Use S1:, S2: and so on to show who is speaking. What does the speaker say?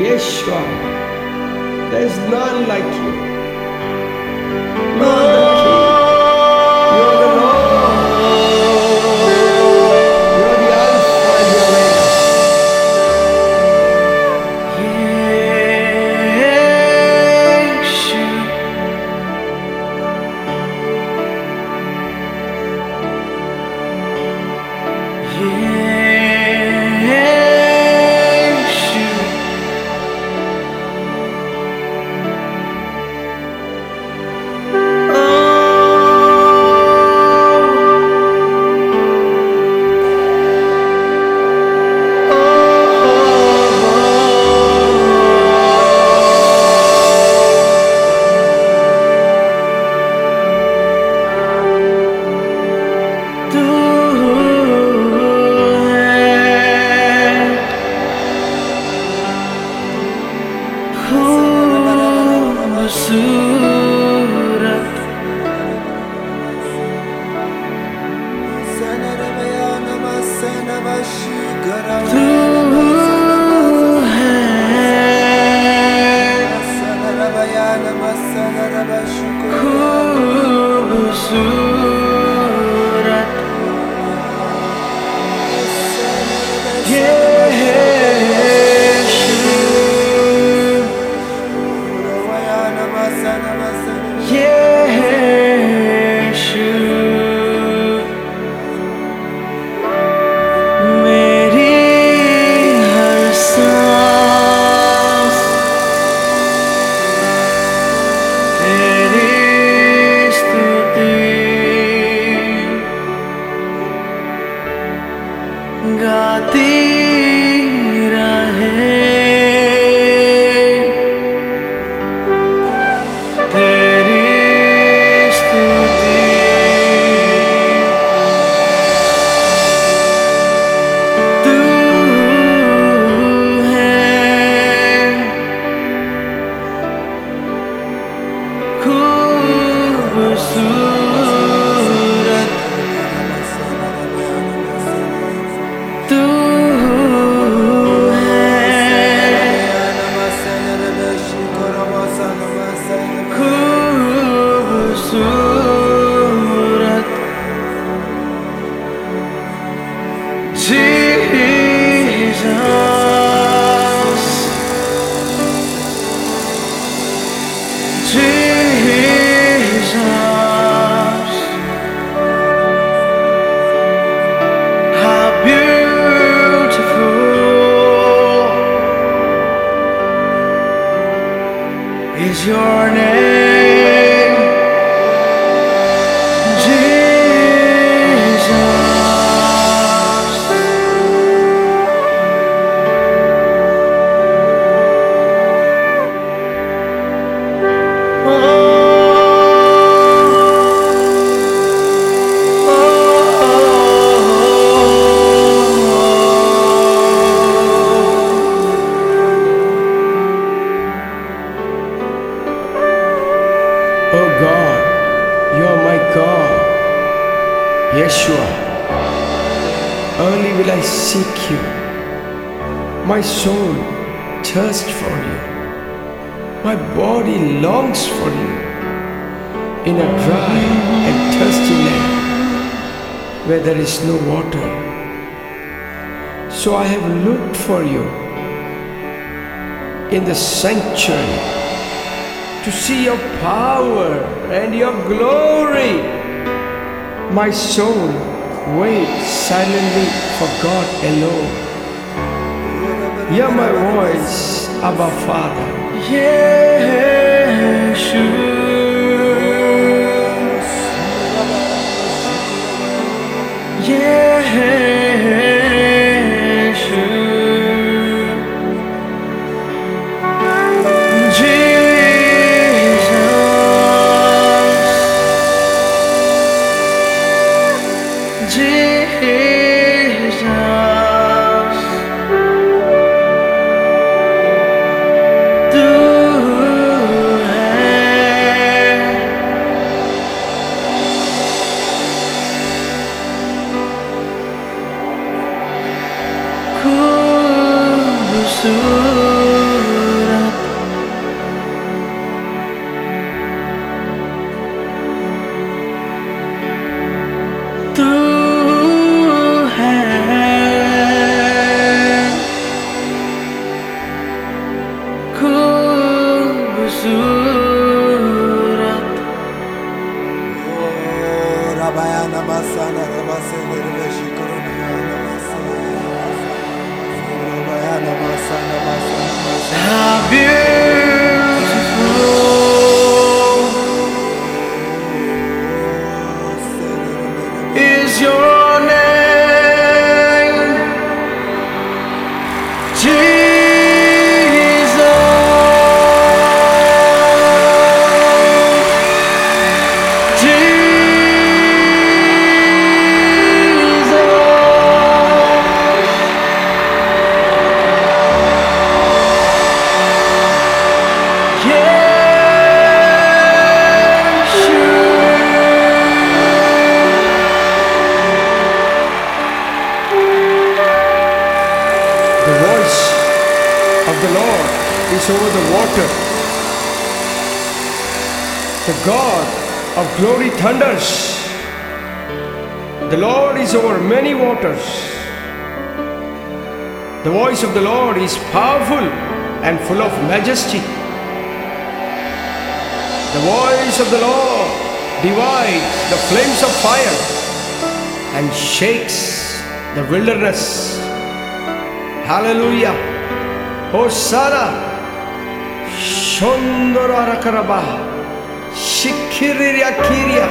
S1: Yeshua. There is
S2: none like you. None ever soon. Early will I seek you. My soul thirsts for you. My body longs for you in a dry and thirsty land where there is no water. So I have looked for you in the sanctuary to see your power and your glory. My soul waits silently for God alone. Hear my voice, Abba Father.
S1: Jesus
S2: over the water. The God of glory thunders. The Lord is over many waters. The voice of the Lord is powerful and full of majesty. The voice of the Lord divides the flames of fire and shakes the wilderness. Hallelujah. Hosanna. সুন্দর আর শিক্ষিরিয়া খিরিয়া